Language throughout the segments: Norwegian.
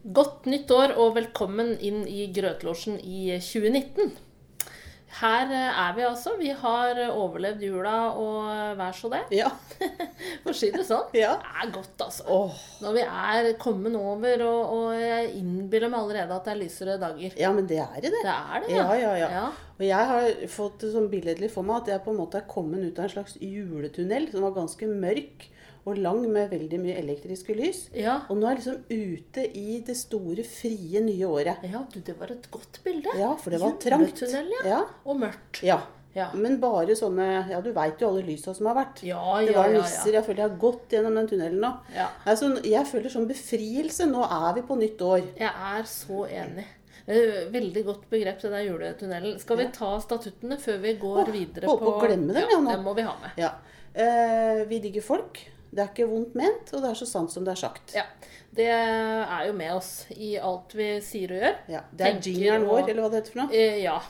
Godt nytt år og velkommen inn i Grøtlosjen i 2019. Her eh, er vi altså. Vi har overlevd jula og vær så det. Ja. For å si det sånn. Ja. Det er godt, altså. Oh. Når vi er kommet over, og, og jeg innbiller meg allerede at det er lysere dager. ja, men det er det, det. Det er det, Ja, ja, ja. ja. Og jeg har fått det sånn billedlig for meg at jeg på en måte er kommet ut av en slags juletunnel som var ganske mørk og lang med veldig mye elektriske lys. Ja. Og nå er jeg liksom ute i det store, frie nye året. ja, du, det var et godt bilde. Ja, for det var trangt. Ja. Ja. Og mørkt. ja. Ja. Men bare sånne Ja, du veit jo alle lysa som har vært. Ja, Det ja, var ja, nisser. Jeg føler jeg har gått gjennom den tunnelen nå. Ja. Altså, jeg føler sånn befrielse. Nå er vi på nytt år. Jeg er så enig. Veldig godt begrep, det der juletunnelen. Skal vi ta statuttene før vi går videre holdt på å glemme dem, ja, ja. Det må vi ha med. Ja. Eh, vi digger folk. Det er ikke vondt ment, og det er så sant som det er sagt. Ja. Det er jo med oss i alt vi sier og gjør. Ja, Det er jingeren vår, eller hva det heter for noe. Eh, Ja.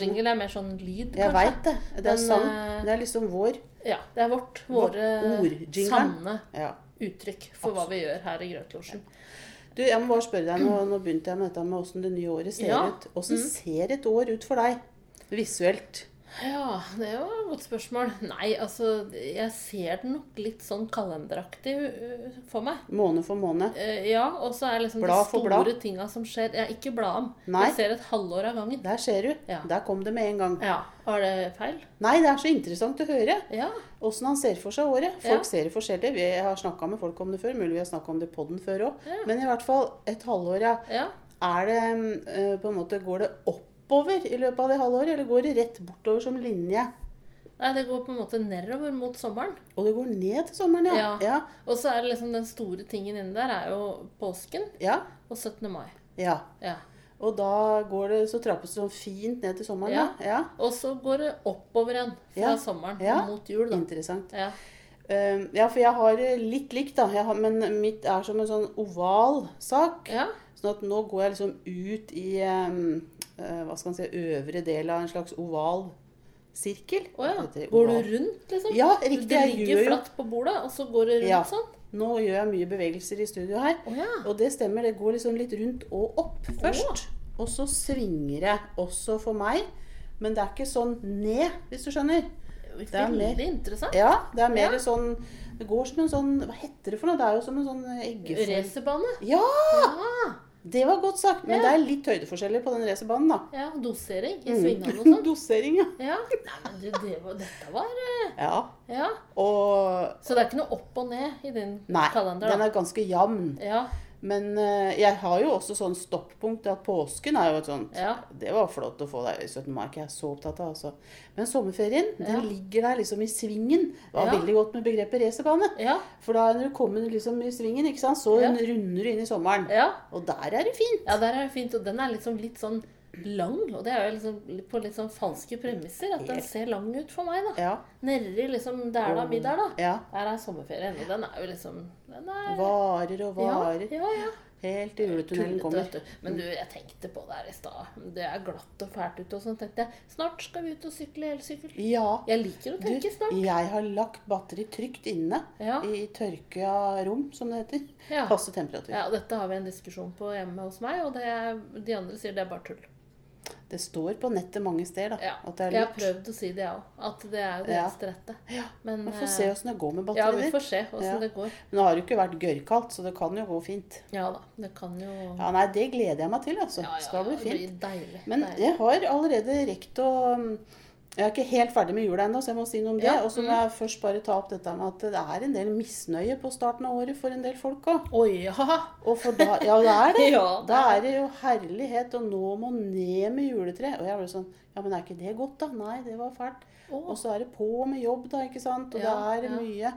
Jingle er mer sånn lyd, kanskje. Jeg veit det. Det er sang. eh, Det er liksom vår Ja, det er vårt, Vårt våre jingeren. sanne Ja. uttrykk for hva vi gjør her i Grøtlosjen. Du, jeg må bare spørre deg, nå, nå begynte jeg med dette med åssen det nye året ser Ja. ut. Åssen ser et år ut for deg? Visuelt. Ja, det er jo et godt spørsmål. Nei, altså Jeg ser den nok litt sånn kalenderaktig uh, for meg. Måned for måned. Eh, Ja, og så er liksom Blad de store tinga som skjer Jeg ikke blad om. Nei. Jeg ser et halvår av gangen. Der ser du. Ja. Der kom det med en gang. Ja, Var det feil? Nei, det er så interessant å høre Ja. åssen han ser for seg året. Folk Ja. ser det forskjellig. Vi har snakka med folk om det før. Mulig vi har snakka om det i poden før òg. Men i hvert fall et halvår, ja. ja. Er det eh, på en måte Går det oppover i løpet av det halvåret, eller går det rett bortover som linje? Nei, det går på en måte nedover mot sommeren. Og det går ned til sommeren, ja. Ja. Ja. Og så er det liksom den store tingen inni der er jo påsken ja. og 17. mai. ja. Ja. Og da går det, så trappes det sånn fint ned til sommeren, ja. Og så går det oppover igjen fra sommeren mot jul, da. Interessant. Ja. Uh, ja, for jeg har litt likt, da. Jeg har, men mitt er som en sånn oval sak. ja. Sånn at nå går jeg liksom ut i eh, hva skal man si, øvre del av en slags oval sirkel. Å ja. Går du rundt, liksom? Ja, riktig, Du ligger flatt på bordet, og så går du rundt Ja. sånn? Nå gjør jeg mye bevegelser i studio her. Oh, ja. Og det stemmer, det går liksom litt rundt og opp først. Og så svinger det også for meg. Men det er ikke sånn ned, hvis du skjønner. Det er mer- interessant. Ja, det er mer Ja. sånn Det går som en sånn Hva heter det for noe? Det er jo som en sånn eggeform. Racerbane. Ja! Ja. Det var godt sagt. Men Ja. det er litt høydeforskjeller på den racerbanen, da. ja. Dosering i Mm. svingene og sånn. Dosering, ja. Ja. Nei, du, det var, dette var eh, ja. Ja. Og Så det er ikke noe opp og ned i din Nei, kalender? den er ganske jevn. Ja. Men eh, jeg har jo også sånn stoppunkt at påsken er jo et sånt Ja. Det var flott å få deg i 17. mai, ikke jeg er så opptatt av, altså. Men sommerferien, Ja. den ligger der liksom i svingen. Det var Ja. veldig godt med begrepet racerbane. Ja. For da når du kommer liksom i svingen, ikke sant, så runder du inn i sommeren. ja. Og der er det fint. Ja, der er det fint. Og den er liksom litt sånn lang. Og det er jo liksom på litt sånn falske premisser. At den ser lang ut for meg, da. Ja. Nedi liksom Der da, middag, da. ja. Der er sommerferien. Og den er jo liksom den er, Varer og varer. Ja, ja, ja. Helt til juletunnelen kommer. vet du. Men du, jeg tenkte på det her i stad. Det er glatt og fælt ute og sånn. tenkte jeg, Snart skal vi ut og sykle elsykkel. Ja. Jeg liker å Du, tenke snart. jeg har lagt batteri trygt inne Ja. i tørka rom, som det heter. Ja. Passe temperatur. ja, dette har vi en diskusjon på hjemme hos meg, og det de andre sier det er bare tull. Det står på nettet mange steder da, Ja. at det er Jeg har prøvd å si det, jeg òg. At det er jo det Ja. rette. Ja. Men Vi får eh, se åssen det går med batteriet. Ja, vi får se åssen Ja. det går. Men det har jo ikke vært gørrkaldt, så det kan jo gå fint. Ja da. Det kan jo Ja, Nei, det gleder jeg meg til, altså. Ja, ja, Skal bli det blir deilig. Men deilig. jeg har allerede rekt å Jeg er ikke helt ferdig med jula ennå, så jeg må si noe om det. Ja, Og så må jeg først bare ta opp dette med at det er en del misnøye på starten av året for en del folk òg. Oi, ja. Og for da Ja, det er det. Ja, det da er det jo herlighet, og nå må ned med juletre. Og jeg ble sånn Ja, men er ikke det godt, da? Nei, det var fælt. Oh. Og så er det på med jobb, da, ikke sant. Og Ja, det er mye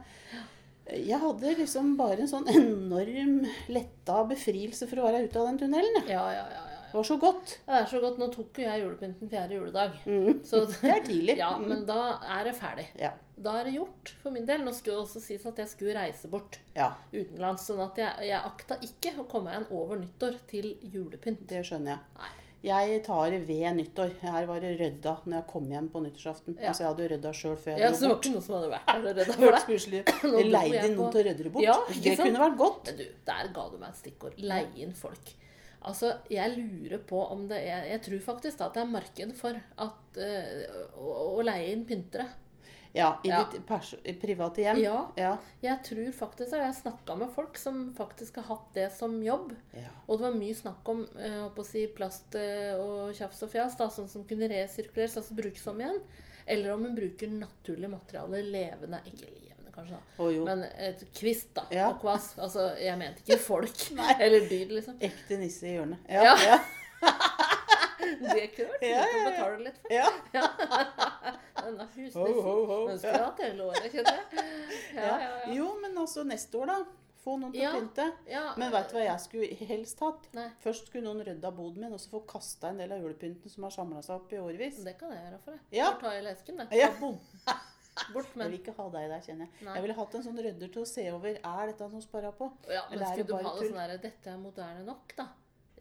Jeg hadde liksom bare en sånn enorm letta befrielse for å være ute av den tunnelen. Ja, ja, ja. ja. Det var så godt. Ja, Det er så godt. Nå tok jo jeg julepynten fjerde juledag. Mm. Så Det er tidlig. Ja, Mm. men da er det ferdig. Ja. Da er det gjort for min del. Nå skulle det også sies at jeg skulle reise bort ja, utenlands. Sånn at jeg, jeg akta ikke å komme igjen over nyttår til julepynt. det skjønner jeg. Nei. Jeg tar ved nyttår. Her var det rydda når jeg kom hjem på nyttårsaften. Ja. Altså, jeg hadde rydda sjøl før Ja, jeg så det dro var bort. ikke noe som hadde vært der og for deg. Jeg leide inn noen til å rydde det bort. Ja, det kunne vært godt. Men du, der ga du meg et stikkord. Leie inn folk. Altså, jeg lurer på om det er Jeg tror faktisk at det er marked for at, uh, å, å leie inn pyntere. Ja, i Ja. ditt private hjem. Ja. Ja. Jeg tror faktisk. Jeg snakka med folk som faktisk har hatt det som jobb. ja. Og det var mye snakk om eh, si, plast eh, og tjafs og fjas, da, sånn som kunne resirkuleres, altså brukes om igjen. Eller om hun bruker naturlige materialer, levende Ikke kanskje, da. Oh. Men et kvist, da. Ja. Og kvass. Altså, jeg mente ikke folk. Eller dyr, liksom. Ekte nisse i hjørnet. Ja. Ja. Ja. Det er kult. Å ja, kan betale litt for. ja. Denne Ho, husnissen. ho, ho. Men skulle hatt hele året, kjenner jeg. Ja, ja, ja. Jo, men altså neste år, da. Få noen til Ja. å pynte. ja. Men vet du hva jeg skulle helst hatt? Nei, Først skulle noen rydda boden min, og så få kasta en del av julepynten som har samla seg opp i årevis. det kan jeg gjøre for deg. Ja. Ta i lesken, det. Ja. Bom. men... Jeg vil ikke ha deg der, kjenner jeg. Nei. Jeg ville hatt en sånn rydder til å se over. Er dette noe å spare på? Ja, men Eller skulle du ha det sånn der Dette er moderne nok, da?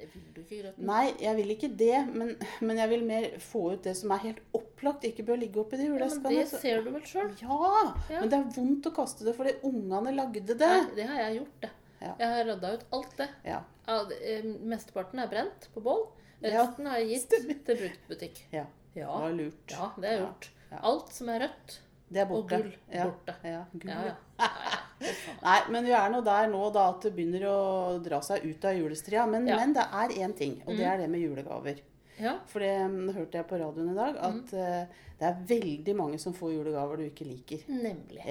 Det vil du ikke, Grøten. Nei, jeg vil ikke det, men, men jeg vil mer få ut det som er helt opplagt. Ikke bør ligge oppi de Ja, men det ser du vel sjøl? Ja, Ja. men det er vondt å kaste det fordi ungene lagde det. Nei, det har jeg gjort, det. Ja. Jeg har rydda ut alt det. Ja. Ja, eh, mesteparten er brent på bål. Resten har jeg gitt stemmer. til bruktbutikk. ja. Det var lurt. ja, det er Ja, gjort. Alt som er rødt Det er og gull, Ja. borte. Ja, gull. Ja, ja. Det Nei, men vi er nå der nå da at det begynner å dra seg ut av julestria. Men. Mm. men det er én ting, og det er det med julegaver. ja. For det mm, hørte jeg på radioen i dag, Mm. at mm. det er veldig mange som får julegaver du ikke liker. Nemlig.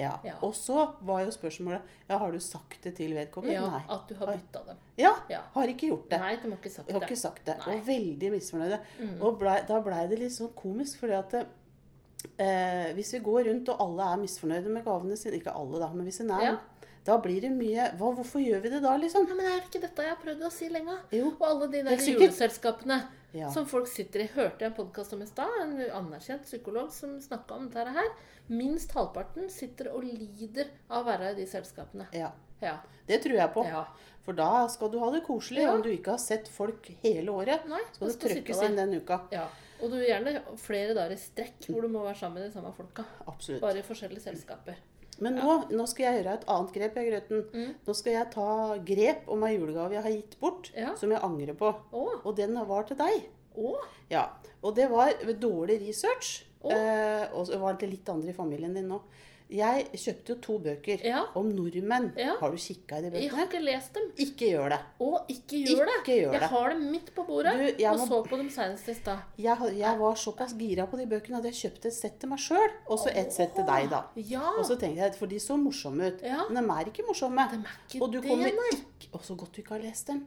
Og så var jo spørsmålet ja, har du sagt det til vedkommende. Ja, Nei. at du har bytta dem. Ja, har ikke gjort det. Nei, de har ikke sagt Jeg har det. ikke sagt det. Og veldig misfornøyde. Mm. Og ble, da blei det litt sånn komisk, fordi at eh, hvis vi går rundt og alle er misfornøyde med gavene sine Ikke alle, da, men hvis en er Ja. Da blir det mye hva, Hvorfor gjør vi det da, liksom? Ja, men er det ikke dette jeg har prøvd å si lenge? Jo. Og alle de der juleselskapene Ja. som folk sitter i. Hørte jeg en podkast om i stad. En anerkjent psykolog som snakka om dette her. Minst halvparten sitter og lider av å være i de selskapene. ja. Ja. Det tror jeg på. ja. For da skal du ha det koselig. Om du ikke har sett folk hele året, Nei, skal du det skal trøkkes inn den uka. ja. Og du gjerne flere dager i strekk hvor du må være sammen med de samme folka. Absolutt. Bare i forskjellige selskaper. Men nå, nå skal jeg gjøre et annet grep, jeg, Grøten. Mm. Nå skal jeg ta grep om ei julegave jeg har gitt bort, Ja. som jeg angrer på. Å. Og den var til deg. Å. Ja, og det var dårlig research. Eh, og så var det litt andre i familien din nå. Jeg kjøpte jo to bøker Ja. om nordmenn. Ja. Har du kikka i de bøkene? Jeg har ikke lest dem. Ikke gjør det. Å, ikke gjør det. Ikke gjør Jeg det. har dem midt på bordet Du, og må- så på dem senest i stad. Jeg, jeg var såpass gira på de bøkene at jeg kjøpte et sett til meg sjøl, og så et sett til deg, da. Ja. Og så tenkte jeg, For de så morsomme ut. Ja. Men de er ikke morsomme. De er ikke og du det, kommer ikke Å, så godt du ikke har lest dem.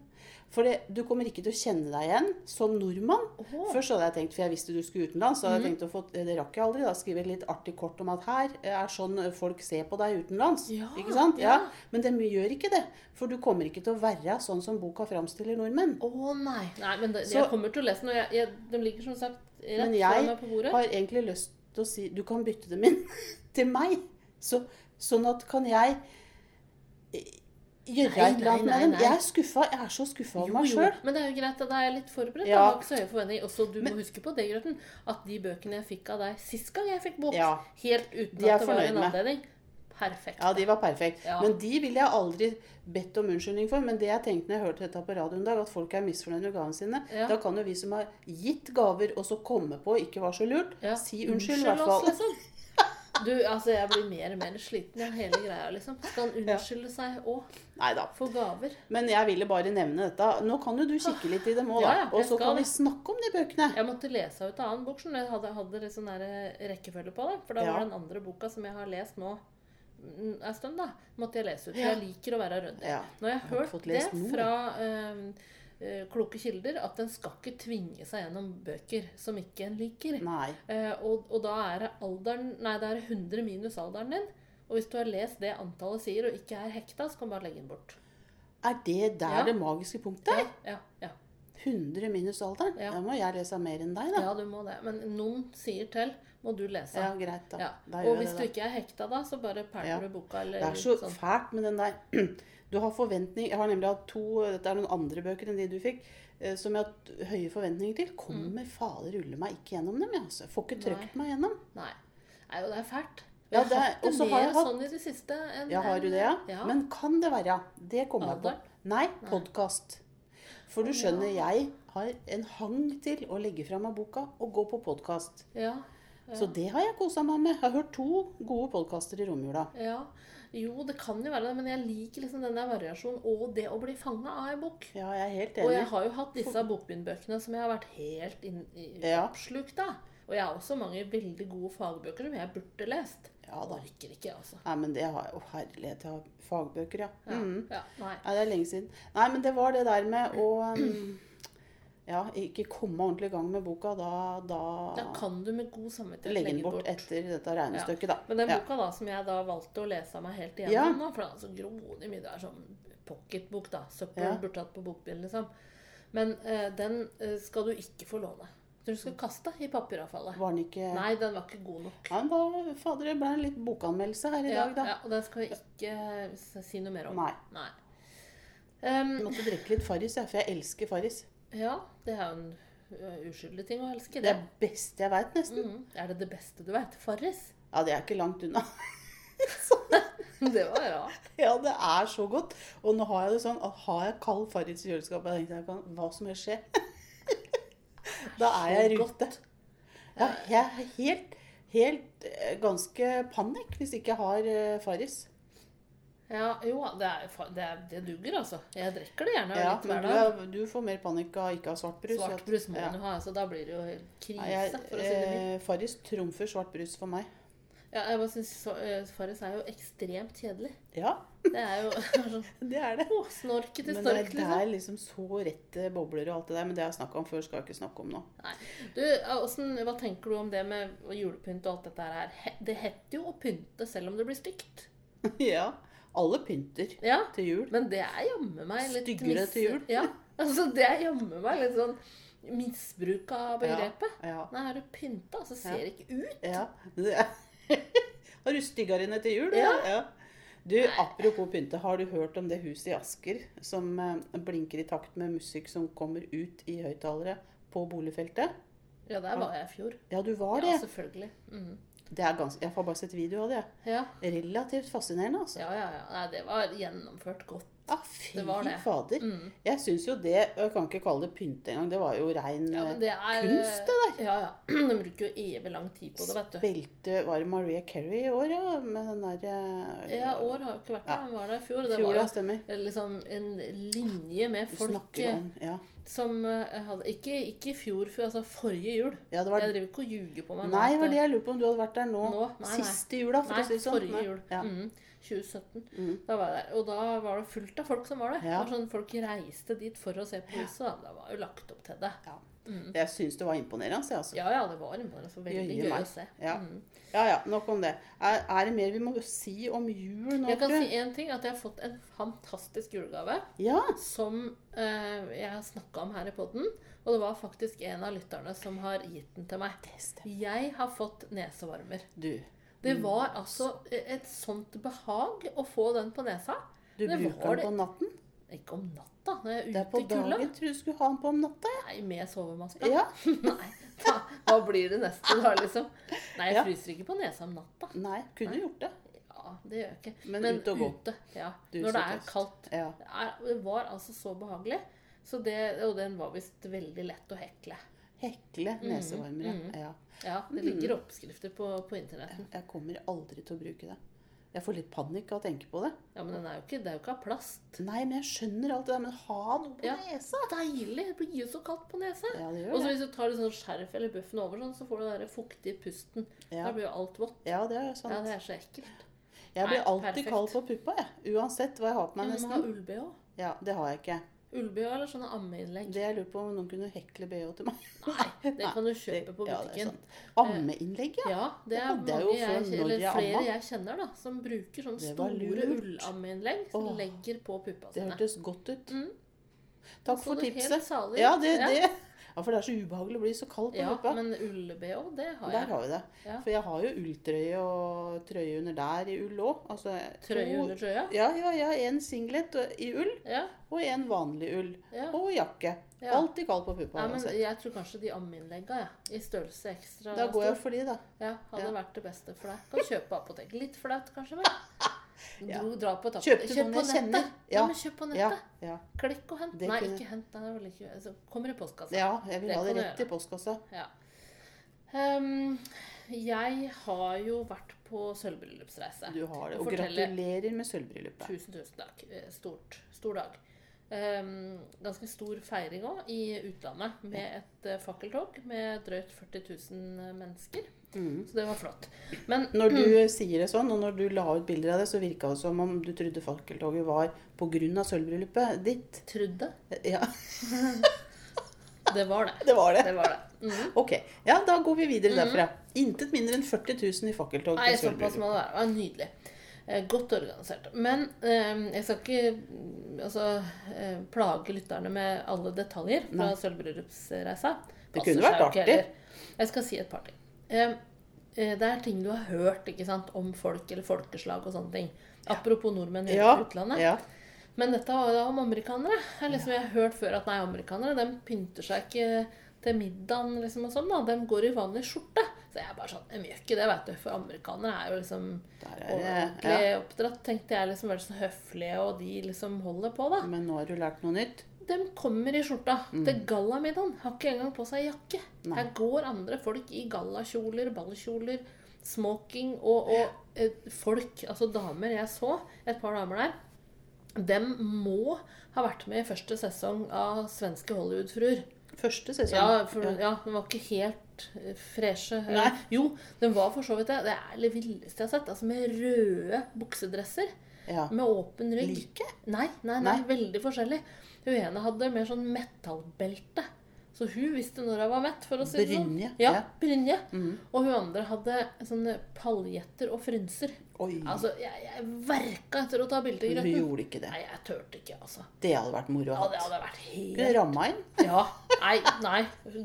For det, du kommer ikke til å kjenne deg igjen som nordmann. Mhm. Først hadde jeg tenkt, for jeg visste du skulle utenlands, så hadde jeg tenkt å få, det rakk jeg aldri, da, skrive et litt artig kort om at her er sånn folk ser på deg utenlands. Ja, ikke sant? ja. Men de gjør ikke det. For du kommer ikke til å være sånn som boka framstiller nordmenn. Å nei. Nei, men det, Så- jeg kommer til å lese den. og jeg, jeg, De ligger som sagt rett Men foran jeg meg på bordet. har egentlig lyst til å si du kan bytte dem inn til meg. Så, sånn at kan jeg gjøre et eller annet med dem. Jeg er skuffa. Jeg er så skuffa over meg sjøl. men det er jo greit. at jeg er litt forberedt. Ja. Da, så høye forventninger. Også du må huske på det, Grøten, at de bøkene jeg fikk av deg sist gang jeg fikk bok, Ja. helt uten De at det var en anledning Perfekt. Ja, de var perfekte. Ja. Men de ville jeg aldri bedt om unnskyldning for. Men det jeg tenkte når jeg hørte dette på radioen i dag, at folk er misfornøyd med gavene sine, Ja. da kan jo vi som har gitt gaver, og så komme på ikke var så lurt, Ja. si unnskyld, i hvert oss, fall. liksom. Du, altså, jeg blir mer og mer sliten av hele greia, liksom. Skal han unnskylde seg òg for gaver? Men jeg ville bare nevne dette. Nå kan jo du kikke litt i dem òg, da. Ja, og så kan vi snakke om de bøkene. Jeg måtte lese ut en annen bok. Jeg hadde, hadde litt sånn rekkefølge på det. For da Ja. var den andre boka som jeg har lest nå mm, en stund, da, måtte jeg lese ut. For jeg liker å være ryddig. Ja. Har jeg Jeg har hørt ikke fått det fra eh, eh, kloke kilder at en skal ikke tvinge seg gjennom bøker som ikke en liker. Eh, og, og da er det alderen Nei, det er 100 minus alderen din. Og hvis du har lest det antallet sier, og ikke er hekta, så kan du bare legge den bort. Er det der Ja. det magiske punktet? Ja, ja, ja. 100 minus alderen? Ja. Da må jeg lese mer enn deg, da. ja, du må det. Men noen sier til, må du lese. Ja, greit, da. Ja. Da Og hvis jeg du ikke er hekta da, så bare perler Ja. du boka eller Det er så sånn. fælt med den der Du har forventning Jeg har nemlig hatt to Dette er noen andre bøker enn de du fikk, eh, som jeg har hatt høye forventninger til. Kommer fader rulle meg ikke gjennom dem, jeg. Altså. Får ikke Mm. Trøkt meg gjennom. Nei. Nei, og det er fælt. Ja, Jeg har hatt det mer hatt- sånn i det siste. En, Ja, har du det, ja? ja. Men kan det være Det kommer jeg på. Nei, podkast. For du skjønner, jeg har en hang til å legge fra meg boka og gå på podkast. Ja. ja. Så det har jeg kosa meg med. Jeg har hørt to gode podkaster i romjula. ja. Jo, det kan jo være det, men jeg liker liksom den der variasjonen og det å bli fanga av en bok. Ja, jeg er helt enig. Og jeg har jo hatt disse bokbindbøkene som jeg har vært helt inn, i, Ja. oppslukt av. Og jeg har også mange veldig gode fagbøker som jeg burde lest. Ja da. Orker ikke, altså. Nei, men det har jeg jo herlighet. Jeg har fagbøker, ja. Ja, Mhm. ja, nei. Nei, det er lenge siden. Nei, men det var det der med å um, Ja, ikke komme ordentlig i gang med boka. Da, da Da kan du med god samvittighet legge den bort etter dette regnestykket, da. Men den Ja. boka da, som jeg da valgte å lese meg helt igjennom Ja. nå, for det er så grådig mye, det er sånn pocketbok, da. Søppel Ja. burde hatt på bokbilen, liksom. Men eh, den eh, skal du ikke få låne. Du skal kaste i papiravfallet. Var den ikke Nei, den var ikke god nok. Ja, men da, fader, det ble en litt bokanmeldelse her i Ja, dag, da. ja, og den skal vi ikke eh, si noe mer om. Nei. Nei. Jeg Um, måtte drikke litt Farris, jeg, for jeg elsker Farris. Ja, det er jo en uskyldig ting å elske. Det er det beste jeg veit, nesten. Mm. Er det det beste du vet? Farris? Ja, det er ikke langt unna. Det var rart. Ja, det er så godt. Og nå har jeg det sånn har jeg kald Farris i kjøleskapet, jeg tenkte jeg hva som helst skje. da er jeg i rute. Ja, jeg er helt, helt eh, ganske panikk hvis ikke jeg har eh, Farris. Ja, jo, det, er, det, er, det duger, altså. Jeg drikker det gjerne Ja, litt men hver du, dag. er, du får mer panikk av ikke å ha svart brus. Svart brus må ja. du ha, så da blir det jo helt krise, Nei, jeg, for å si det mildt. eh, Farris trumfer svart brus for meg. Ja, jeg bare synes eh, Farris er jo ekstremt kjedelig. Ja, Det er jo sånn det er det. Å, snorkete Men det, Men det liksom. er liksom så rette bobler og alt det der. Men det har jeg snakka om før, skal jeg ikke snakke om nå. Nei. Du, hvordan, hva tenker du om det med julepynt og alt dette her? Det heter jo å pynte selv om det blir stygt. ja, alle pynter Ja, til jul. men det er jammen meg litt Styggere til jul. Ja, altså det er jammen meg litt sånn misbruk av begrepet. Ja, Nei, har du pynta, så ser det ikke ut. ja. Er. Har du styggere inne til jul? Ja. ja. Du, apropos pynte, har du hørt om det huset i Asker som eh, blinker i takt med musikk som kommer ut i høyttalere på boligfeltet? Ja, der var jeg i fjor. Ja, du var det. Ja, selvfølgelig. selvfølgelig. Mhm. Det er ganske, Jeg har bare sett video av det. Ja. Relativt fascinerende, altså. ja, ja, ja. Nei, det var gjennomført godt. Ja, fy Det det. fader. Mm. Jeg syns jo det Jeg kan ikke kalle det pynte engang. Det var jo rein Ja, det er kunst, det der. Ja, ja. De bruker jo evig lang tid på det, vet du. Spilte Var det Maria Carey i år, ja? Med den der Ja, år har ikke vært der. Ja. var der i fjor. Det Fjor, var jo stemmer. liksom en linje med folk om Ja. som eh, hadde Ikke, ikke i fjor, for altså forrige jul. ja det var, Jeg driver ikke og ljuger på meg. nei, det var det jeg lurer på om du hadde vært der nå. Nå? Nei, nei. Siste jula, for Nei, å si det sånn. forrige jul. Ja. Mhm. 2017. Mm. Da var jeg der. Og da var det fullt av folk som var der. Ja. Det var sånn, folk reiste dit for å se på huset. da. Det var jo lagt opp til det. Ja. Mm. Jeg syns det var imponerende. Altså. Ja, ja, det var imponerende. Så veldig gøy meg. å se. Ja. Mm. Ja ja, nok om det. Er, er det mer vi må si om jul nå, Jeg kan si én ting. At jeg har fått en fantastisk julegave. Ja. Som eh, jeg har snakka om her i poden. Og det var faktisk en av lytterne som har gitt den til meg. Jeg har fått nesevarmer. Du, Det var altså et sånt behag å få den på nesa. du Det bruker var den på natten? Ikke om natta, når jeg er er ute i kulda. dagen. Jeg tror du skulle ha den på om natta. Ja. Nei, med sovemaske. Ja. Nei, da, hva blir det neste da, liksom? Nei, jeg Ja. fryser ikke på nesa om natta. Nei, kunne Nei. gjort det. Ja, det gjør jeg ikke. Men ut og gå. ute, ja. Du Når det er kaldt. Ja. Det, er, det var altså så behagelig. Så det, og den var visst veldig lett å hekle. Hekle nesevarmere. mm. Ja. Ja, det Mm. ligger oppskrifter på, på internetten. Jeg kommer aldri til å bruke det. Jeg får litt panikk av å tenke på det. Ja, men den er ikke, det er jo ikke av plast. Nei, men jeg skjønner alt det der. Men ha noe på Ja. nesa! Deilig! Det blir jo så kaldt på nesa. Ja, det Og gjør så det. hvis du tar litt sånn skjerf eller buffen over, sånn, så får du den der fuktige pusten. Da blir jo alt vått. ja det er Ja, det er så ekkelt. Jeg blir Nei, alltid perfekt. kald på puppa, jeg. Uansett hva jeg har på meg, Du må ha nesten. ull-BH. Ja, det har jeg ikke. Ull-BH eller sånne ammeinnlegg. Det jeg lurer på om noen kunne hekle BH til meg. Nei, det kan du kjøpe på det butikken. Ja, Ammeinnlegg, ja. Ja, det Det er jo mange jeg, eller jeg flere amma. jeg kjenner da, som bruker sånne store ullammeinnlegg som Åh. legger på puppa Det hørtes godt ut. Mm. Takk for tipset. Ja, det, Ja. det. Ja, for det er så ubehagelig å bli så kald på Ja, men ull-BH, det har Der jeg. har vi det. Ja. For jeg har jo ulltrøye og trøye under der i ull òg. Altså, Trøye to- under trøya? Ja, ja, ja. En singlet i ull Ja. og en vanlig ull. ja. Og jakke. Ja. Alltid kald på puppa. Nei, men uansett. jeg tror kanskje de ammeinnlegga, ja. I størrelse ekstra Da går jeg for de, da. Ja, hadde Ja. vært det beste for deg. Kan kjøpe apotek. Litt flaut, kanskje, men Ja. Dro, dra på etappe. Kjøpte Kjøp noen på jeg kjenner. Ja. Ja. men kjøp på nettet. ja. Klikk og hent. Det Nei, kunne- ikke hent. Det er vel ikke, altså, kommer i postkassa. ja, jeg vil Det ha det rett i postkassa. Ja. Um, jeg har jo vært på sølvbryllupsreise. Du har det. Og Og fortelle- gratulerer med sølvbryllupet. Tusen, tusen takk. Eh, Stort, stor dag. Um, ganske stor feiring òg i utlandet med et uh, fakkeltog med drøyt 40 000 mennesker. Mm. Så det var flott. Men Når du sier det sånn, og når du la ut bilder av det, så virka det som om du trodde fakkeltoget var pga. sølvbryllupet ditt. Trudde? Ja, det var det. det var det. Det var det. Mm. Ok, ja, da går vi videre derfra. Intet mindre enn 40 000 i fakkeltog Nei, til må det være. Det var nydelig. Eh, godt organisert. Men eh, jeg skal ikke mm, altså, eh, plage lytterne med alle detaljer fra sølvbryllupsreisa. Det kunne vært artig. Jeg skal si et par ting. Eh, det er ting du har hørt ikke sant, om folk eller folkeslag og sånne ting. Apropos nordmenn i Ja, utlandet. ja. Men dette var jo da om amerikanere. Jeg, liksom, jeg har hørt før at nei, amerikanere de pynter seg ikke til middagen liksom, og sånn. da. De går i vanlig skjorte. Så jeg er bare sånn, de gjør ikke det, vet du. For amerikanere er jo liksom er det, ordentlig ja. oppdratt. Tenkte jeg liksom veldig så høflige, og de liksom holder på, da. Men nå har du lært noe nytt. De kommer i skjorta til gallamiddagen. Har ikke engang på seg jakke. Mm. Nei. Her går andre folk i gallakjoler, ballkjoler, smoking og, og eh, folk, altså damer jeg så, et par damer der, dem må ha vært med i første sesong av Svenske Hollywood-fruer. Første sesong. Ja, for, Ja. ja, de var ikke helt eh, freshe. Nei. Jo, de var for så vidt det. Det er det villeste jeg har sett. Altså med røde buksedresser. Ja. Med åpen rygg. Like? Nei, nei, nei, Nei. veldig forskjellig. Hun ene hadde mer sånn metallbelte. Så hun visste når hun var mett, for å si det sånn. Ja, ja. brynje. Mm. Og hun andre hadde sånne paljetter og frynser. Oi, Altså, jeg, jeg verka etter å ta bilde i grøten. gjorde ikke det. Nei, jeg turte ikke, altså. Det hadde vært moro å Ja, det hadde vært helt Kunne ramma inn. ja. Nei, nei.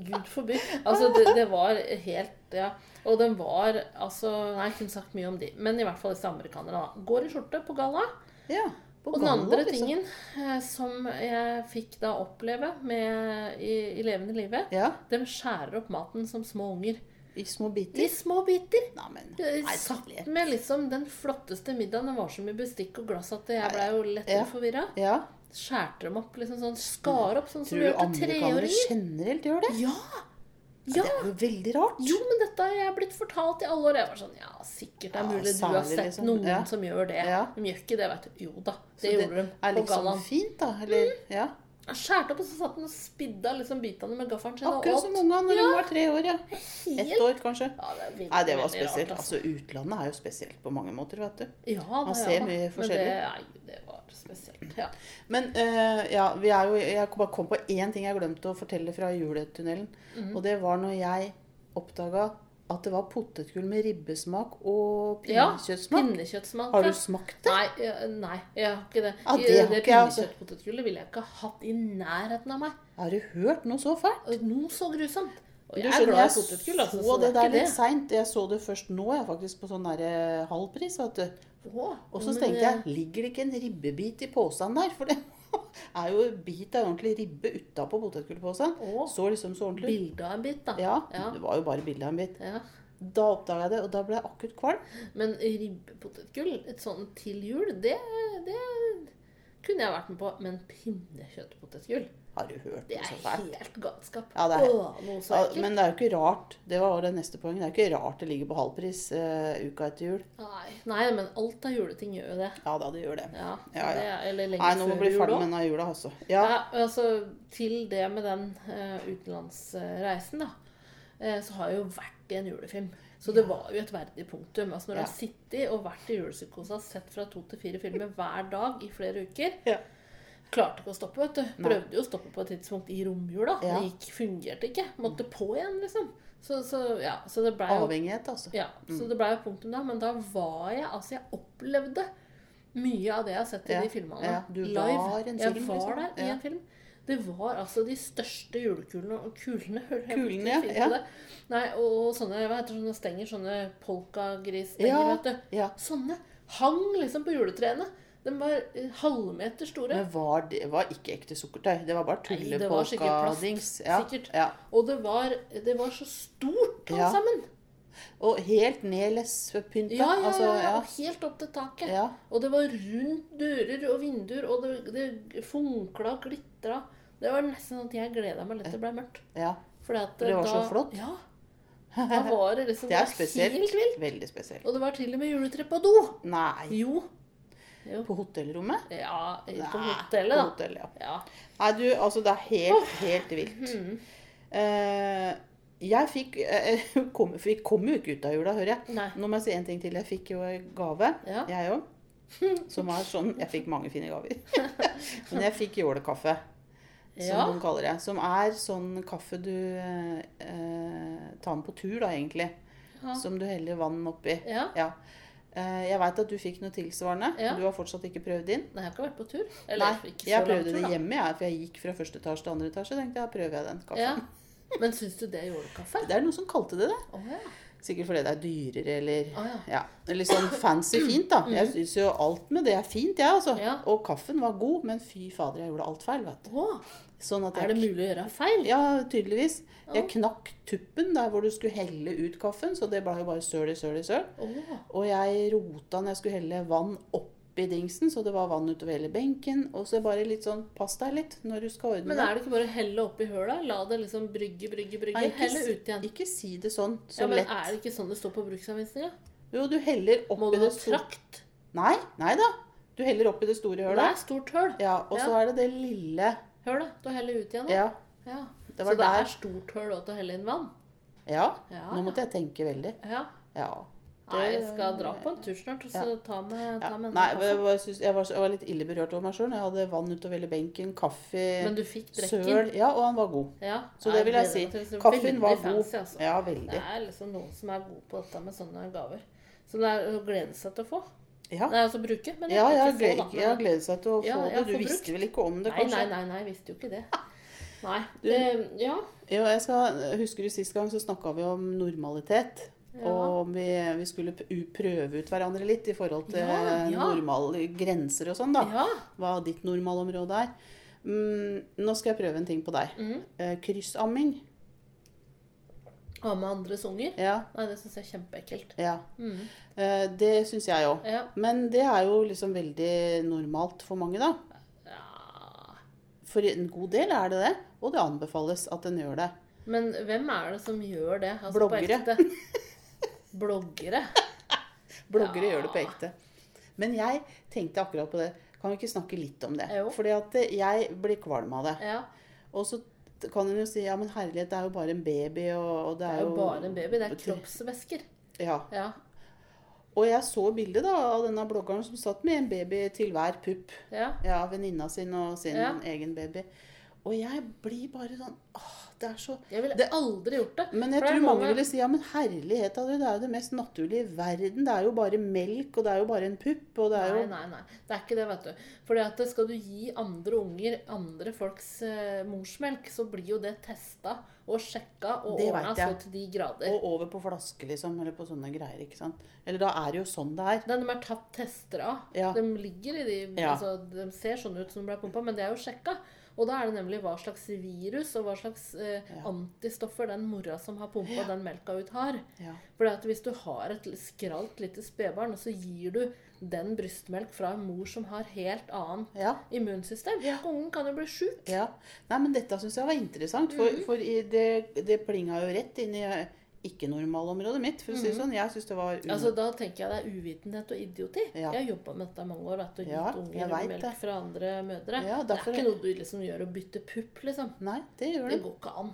Gud forby. Altså, det, det var helt Ja. Og den var altså Nei, jeg kunne sagt mye om de. Men i hvert fall disse amerikanerne. da. Går i skjorte på galla. Ja. Og den andre liksom. tingen eh, som jeg fikk da oppleve med, i, i levende livet Ja, De skjærer opp maten som små unger. i små biter? I små biter. Nei, men Nei, satt med liksom den flotteste middagen. Det var så mye bestikk og glass at jeg blei jo lett Ja. forvirra. Ja. Skjærte dem opp liksom sånn. Skar opp sånn som Tror du gjør til amerikanere generelt gjør det? Ja! Ja. Det er jo veldig rart. Jo, men dette har jeg blitt fortalt i alle år. Jeg var sånn, ja, sikkert det er Ja, mulig du har sett liksom. noen Ja. som gjør det. Ja. De gjør ikke det, vet du. Jo da, Så det gjorde de er på liksom fint, da. Eller, ja. Han skjærte opp, og så satt han og spidda liksom bitene med gaffelen sin. Akkurat som ungene når de Ja. var tre år. ja. Ett år, kanskje. Ja, det veldig, Nei, det var spesielt. Rart, Altså, Utlandet er jo spesielt på mange måter, vet du. Ja, Man ser ja, mye mye Men forskjellig. det, nei, det var spesielt. Ja. Men uh, ja, vi er jo, jeg bare kom på én ting jeg glemte å fortelle fra juletunnelen. Mm. Og det var når jeg oppdaga at det var potetgull med ribbesmak og pinnekjøttsmak. Ja, pinnekjøttsmak. Har du smakt det? Nei, nei, jeg har ikke det. Ja, det det pinnekjøttpotetgullet ville jeg ikke hatt i nærheten av meg. Har du hørt noe så fælt? Noe så grusomt. Og jeg er glad i potetgull, altså, så det er der litt seint. Jeg så det først nå, jeg faktisk, på sånn der eh, halvpris. vet du. Og så tenkte eh, jeg, ligger det ikke en ribbebit i posen der? For det er jo bit av ordentlig ribbe utapå potetgullposen. Så liksom så ordentlig ut. Bilde av en bit, da. Ja, Ja. det var jo bare bilde av en bit. Ja. Da oppdaga jeg det, og da ble jeg akutt kvalm. Men ribbepotetgull, et sånt til jul, det, det kunne jeg vært med på. Men pinnekjøttpotetgull, Har du hørt det så er helt galskap. Ja, det er- Åh, noe så Ja, men det er jo ikke rart. Det var det neste poenget. Det er jo ikke rart det ligger på halvpris eh, uka etter jul. Nei, nei, men alt av juleting gjør jo det. Ja da, det gjør det. Ja, Ja, ja. Det er, eller lenge Nei, nå må før vi bli jul ferdig også. med denne jula, altså. Ja. Ja, altså Til det med den uh, utenlandsreisen, da, eh, så har jeg jo vært i en julefilm. Så det var jo et verdig punktum. Altså Når du har sittet og vært i julepsykosa, sett fra to til fire filmer hver dag i flere uker Ja. Klarte ikke å stoppe, vet du. Prøvde jo å stoppe på et tidspunkt i romjula. Det gikk, fungerte ikke. Måtte på igjen, liksom. Så, så ja, så det ble jo Avhengighet, altså. ja, så det ble jo punktum da, men da var jeg Altså, jeg opplevde mye av det jeg har sett i Ja, de filmene ja, du live. var en jeg var var liksom. der i en film. Det var altså de største julekulene og kulene. Kulene, ja. det. Nei, og sånne hva heter sånne stenger, sånne polkagrisstenger, Ja, vet du. ja. Sånne hang liksom på juletrærne. De var eh, halvmeter store. Men var det var ikke ekte sukkertøy. Det var bare tullepolkadings. Ja. Sikkert. Ja. Og det var, det var så stort alt Ja. sammen. Og helt ned lesbepynta. Ja, ja, altså, ja, ja. helt opp til taket. ja. Og det var rundt dører og vinduer, og det, det funkla og glitra. Det var nesten sånn at jeg gleda meg litt til det ble mørkt. ja. Fordi at For det var så flott. Ja. Da var det liksom Det er spesielt. helt vilt. Veldig spesielt. Og det var til og med juletre på do. Nei. Jo. jo. På hotellrommet? Ja, på Nei, hotellet, På da. hotell, ja. Ja. Nei, du, altså det er helt, helt vilt. Mm. Uh, jeg fikk eh, kom, Vi kom jo ikke ut av jula, hører jeg. Nei. Nå må jeg si en ting til. Jeg fikk jo en gave, Ja. jeg òg. Som var sånn Jeg fikk mange fine gaver. Men jeg fikk jålekaffe, som Ja. de kaller det. Som er sånn kaffe du eh, tar med på tur, da, egentlig. Ja. Som du heller vann oppi. Ja. Ja. Eh, jeg veit at du fikk noe tilsvarende. Ja. Du har fortsatt ikke prøvd din. Nei, jeg har ikke vært på tur. Nei, Eller så jeg prøvde det hjemme, jeg, for jeg gikk fra første etasje til andre etasje. tenkte jeg, prøver jeg den kaffen. Ja. Men syns du det er kaffe? Det er noen som kalte det det. Oh, ja. Sikkert fordi det er dyrere eller oh, ja. ja, litt sånn fancy fint, da. Jeg syns jo alt med det er fint, jeg, altså. Mm. Ja. Og kaffen var god, men fy fader, jeg gjorde alt feil, vet du. Å, Sånn er det mulig å gjøre feil? Ja, tydeligvis. Ja. Jeg knakk tuppen der hvor du skulle helle ut kaffen, så det ble jo bare søl i søl i søl. Oh. Og jeg rota når jeg skulle helle vann oppi dingsen, så det var vann utover hele benken. Og så bare litt sånn Pass deg litt når du skal ordne Men er det ikke bare å helle oppi høla? La det liksom brygge, brygge, brygge. Nei, ikke Helle ut igjen. Ikke si det sånn. Så Ja, men lett. er det ikke sånn det står på bruksanvisninga? Jo, du heller oppi det Må du ha trakt? Nei, nei da. Du heller oppi det store Det er stort høl. Ja, og så Ja. er det det lille Hølet. Da helle ut igjen. da. Ja. Ja. Det Så det der. er stort hull til å helle inn vann? Ja. Ja, Nå måtte jeg tenke veldig. Ja. Ja. Nei, jeg skal dra på en tur snart, og så Ja. ta med, ta med Nei, jeg synes, jeg, var, jeg var litt ille berørt over meg sjøl. Jeg hadde vann utover hele benken, kaffe, Men du fikk drikken? søl Ja, og han var god. Ja. Så det vil jeg si. til. Kaffen veldig var god. fancy, altså. Ja, Det er liksom noen som er gode på dette med sånne gaver. Som det er å glede seg til å få. Ja, Nei, altså bruke, men ja jeg, ikke få, da. jeg gledet seg til å få Ja, det. Du visste vel ikke om det, kanskje? nei, nei, nei, jeg visste jo ikke det. Nei. Du- det, ja. Jo, jeg skal, Husker du sist gang så snakka vi om normalitet? Ja. Og om vi, vi skulle prøve ut hverandre litt i forhold til Ja, ja. normale grenser og sånn, da. Hva ditt normalområde er. Mm, nå skal jeg prøve en ting på deg. Mm. Eh, kryssamming. Ha med andres unger? Ja. Nei, det syns jeg er kjempeekkelt. ja. Mm. Eh, det syns jeg òg. Ja. Men det er jo liksom veldig normalt for mange, da. ja. For en god del er det det. Og det anbefales at en gjør det. Men hvem er det som gjør det? Altså, Bloggere. Bloggere. Bloggere Ja. gjør det på ekte. Men jeg tenkte akkurat på det. Kan vi ikke snakke litt om det? Jo. Fordi at jeg blir kvalm av det. Ja. Og så kan en jo si ja, men herlighet, det er jo bare en baby, og, og Det er jo bare en baby. Det er kroppsvæsker. Ja. Ja. Og jeg så bildet da av denne bloggeren som satt med en baby til hver pupp. ja. Ja, venninna sin og sin egen baby. Og jeg blir bare sånn åh, det er så Jeg ville aldri gjort det. Men jeg tror mange ville si ja, men herlighet det, det er jo det mest naturlige i verden. Det er jo bare melk, og det er jo bare en pupp, og det er Nei, jo nei, nei. Det er ikke det, vet du. Fordi at skal du gi andre unger andre folks eh, morsmelk, så blir jo det testa og sjekka og ordna så til de grader. Og over på flaske, liksom, eller på sånne greier, ikke sant. Eller da er det jo sånn det er. Den de er tatt tester av. Ja. De ligger i de Ja. altså, De ser sånn ut som de ble pumpa, men det er jo sjekka. Og da er det nemlig hva slags virus og hva slags eh, Ja. antistoffer den mora som har pumpa den melka ut, har. Ja. For hvis du har et skralt lite spedbarn, og så gir du den brystmelk fra en mor som har helt annet Ja. immunsystem, Ja. ungen kan jo bli sjuk. ja. Nei, men dette syns jeg var interessant, for, mm. for det, det plinga jo rett inn i ikke-normalområdet mitt, for å si det sånn. Jeg synes det var. Mhm. Altså, Da tenker jeg det er uvitenhet og idioti. Ja. Jeg har jobba med dette i mange år. Vet du, gitt Ja, unger melk det. fra andre mødre. Ja, det er ikke noe du liksom gjør å bytte pupp, liksom. Nei, det gjør Det det. går ikke an.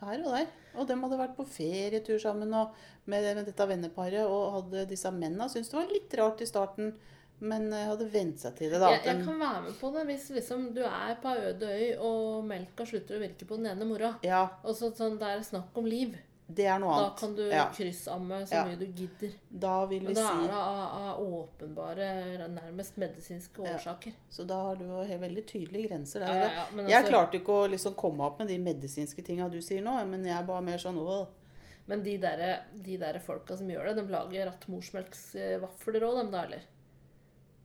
Her og der. Og dem hadde vært på ferietur sammen og med, med dette venneparet og hadde disse mennene. Syntes det var litt rart i starten, men jeg hadde vent seg til det, da. Jeg, jeg kan være med på det hvis liksom du er på ei øde øy og melka slutter å virke på den ene mora. Ja, Og så sånn, det er snakk om liv. Det er noe Da annet. kan du ja. kryssamme så Ja. mye du gidder. Da vil vi Men da er det av, åpenbare, nærmest medisinske Ja. årsaker. Så da har du jo veldig tydelige grenser der. Ja, ja, ja, jeg altså- klarte ikke å liksom komme opp med de medisinske tinga du sier nå, men jeg er bare mer sånn åh. Men de der, de der folka som gjør det, de lager rattmorsmelksvafler òg, dem da, eller?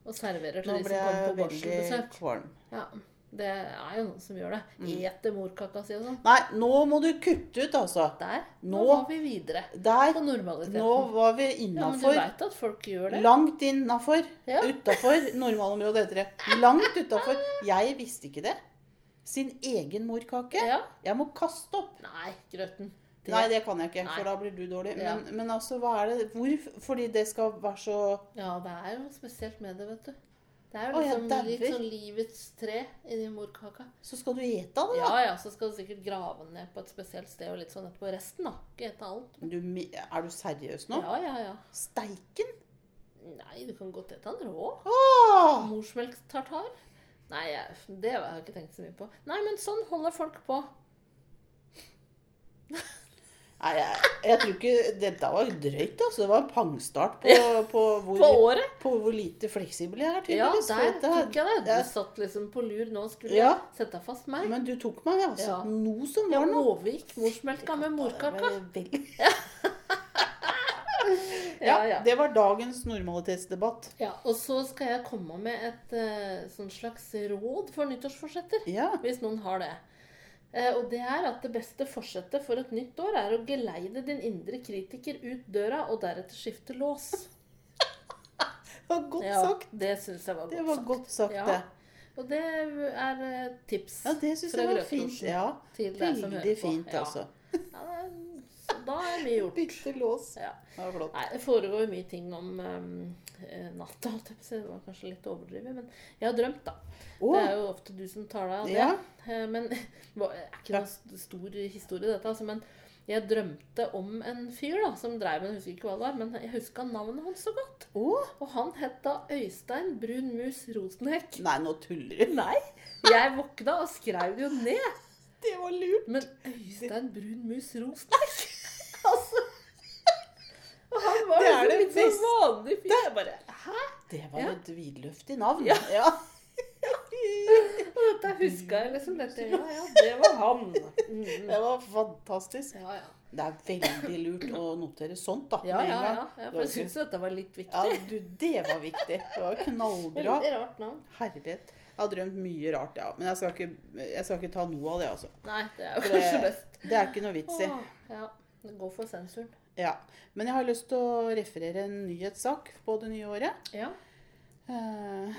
Og serverer til Nå de som kommer på veldig barselbesøk. kvalm. Ja. Det er jo noen som gjør det. Mm. Eter morkaka si og sånn. Nei, nå må du kutte ut, altså. Der. Nå Nå- var vi videre Der. på normaliteten. Nå var vi ja, men du innafor. veit at folk gjør det? Langt innafor. Ja. Utafor normalområdet heter det. Langt utafor. Jeg visste ikke det. Sin egen morkake. Ja. Jeg må kaste opp. Nei, grøten. Det, Nei, det kan jeg ikke, Nei. for da blir du dårlig. Ja. Men, men altså, hva er det Hvor? Fordi det skal være så Ja, det er jo spesielt med det, vet du. Det er jo Å, liksom litt sånn livets tre inni morkaka. Så skal du ete det, da. Ja ja, så skal du sikkert grave den ned på et spesielt sted og litt sånn etterpå. Resten, da. Ikke ete alt. Du, er du seriøs nå? Ja ja ja. Steiken? Nei, du kan godt ete den rå. Åh! Morsmelktartar? Nei, det har jeg ikke tenkt så mye på. Nei, men sånn holder folk på. Nei, jeg, jeg tror ikke Dette var drøyt, altså. Det var en pangstart på, på, hvor, På året. på hvor lite fleksibel jeg er, tydeligvis. Ja, der tok jeg det. Du satt liksom på lur. Nå skulle Ja. jeg sette fast meg. Men du tok meg, altså. Ja. Noe som var noe. overgikk morsmelka med morkaka. Ja, Ja, ja. det var dagens normalitetsdebatt. Ja, og så skal jeg komme med et uh, slags råd for nyttårsforsetter. Ja. Hvis noen har det. Eh, og det er at det beste forsettet for et nytt år er å geleide din indre kritiker ut døra, og deretter skifte lås. Det var godt Ja, sagt. det syns jeg var godt Det var sagt. godt sagt, Ja. det. Og det er eh, tips Ja, det syns jeg var fint. Ja, Veldig fint, altså. Ja, da er mye gjort. Bytte lås. Ja. Det var flott. Nei, det foregår mye ting om um, natta. Det var kanskje litt overdrevet, men jeg har drømt, da. Oh. Det er jo ofte du som tar deg av det. Ja. Eh, Men det er ikke noen stor historie, dette. Altså, men jeg drømte om en fyr da, som dreiv med Jeg husker ikke hva det var, men jeg huska navnet hans så godt. Oh. Og han het da Øystein Brun Mus Rosenhekk. Nei, nå tuller du. Nei! Jeg våkna og skrev det jo ned. Det var lurt. Men Øystein Brun Mus Rosenhekk altså. Og han var Det er liksom det litt sånn vanlig fyr. Jeg bare Hæ? Det var Ja. et vidløftig navn. Ja. ja. Og dette huska jeg liksom. Dette, ja, ja, det var han. Mm. Det var fantastisk. Ja, ja. Det er veldig lurt å notere sånt, da. Ja, ja, ja. for jeg syns dette var litt viktig. Ja, du, det var viktig. Det var knallbra. Veldig rart navn. Herlighet. Jeg har drømt mye rart, ja. Men jeg skal ikke, jeg skal ikke ta noe av det, altså. Nei, det er jo kanskje best. det er ikke noe vits i. Ja. Det går for sensuren. Ja. Men jeg har lyst til å referere en nyhetssak på det nye året. Ja. Eh,